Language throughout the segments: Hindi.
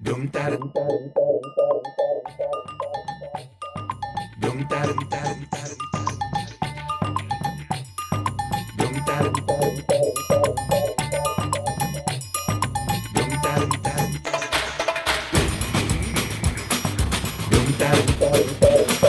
Dum da dum da dum dum da dum da dum da dum da dum da dum da dum da dum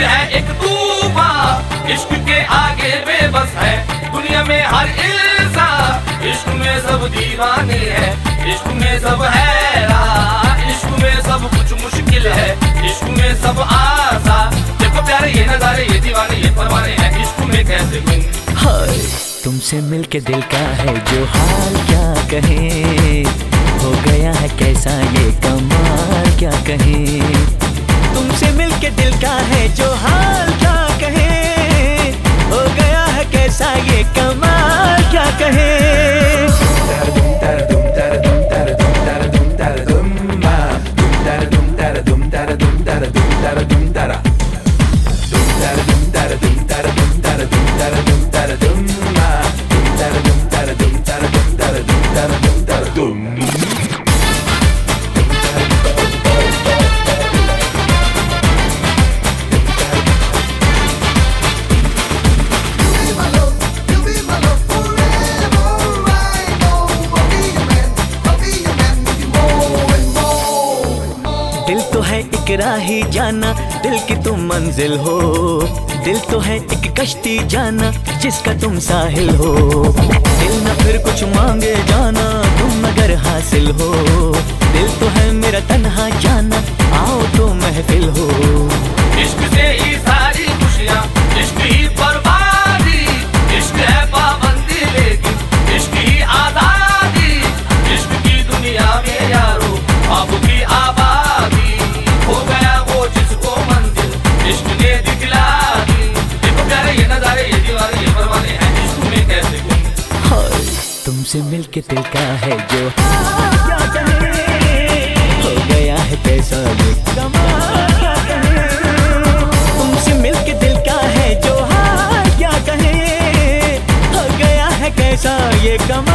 इश्क है एक तूफ़ान इश्क के आगे बेबस है। दुनिया में हर इंसान इश्क में सब दीवाने हैं। इश्क में सब हैरान इश्क में सब कुछ मुश्किल है। इश्क में सब देखो प्यारे, ये नजारे, ये दीवाने, ये परवाने हैं। इश्क में कैसे तुमसे मिलके दिल का है जो हाल क्या कहे? हो गया है कैसा ये कमाल क्या कहे? तुमसे मिलके दिल का है जो हाल क्या कहे? हो गया है कैसा ये कमाल क्या कहे? तो ही जाना। दिल की तुम मंजिल हो। दिल तो है एक कश्ती जाना, जिसका तुम साहिल हो। दिल न फिर कुछ मांगे जाना, तुम अगर हासिल है। हैं तुमसे मिलके दिल का है जो हो गया है कहे तुमसे मिलके दिल का है जो हाल क्या कहे? हो गया है कैसा ये कमाल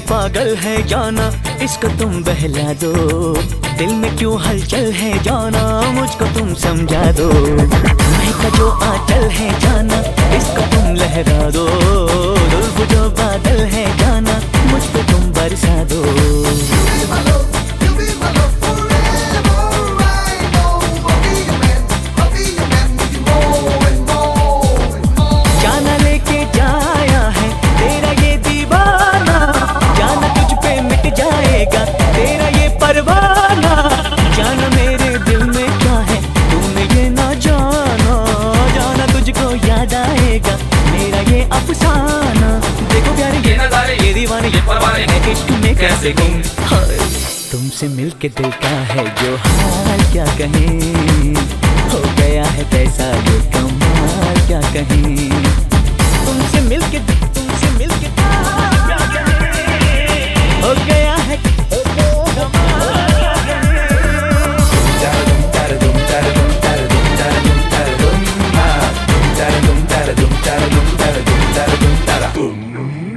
पागल है जाना, इसको तुम बहला दो। दिल में क्यों हलचल है जाना, मुझको तुम समझा दो। मैं का जो आचल है जाना, इसको तुम लहरा दो। जो बादल है जाना, मुझको तुम बरसा दो। कैसे गुम तुमसे मिलके दिल का है जो हाल क्या कहे हो गया है पैसा जो कमाल क्या कहे तुमसे मिलके तुमसे मिलके क्या कहें हो गया है Boom.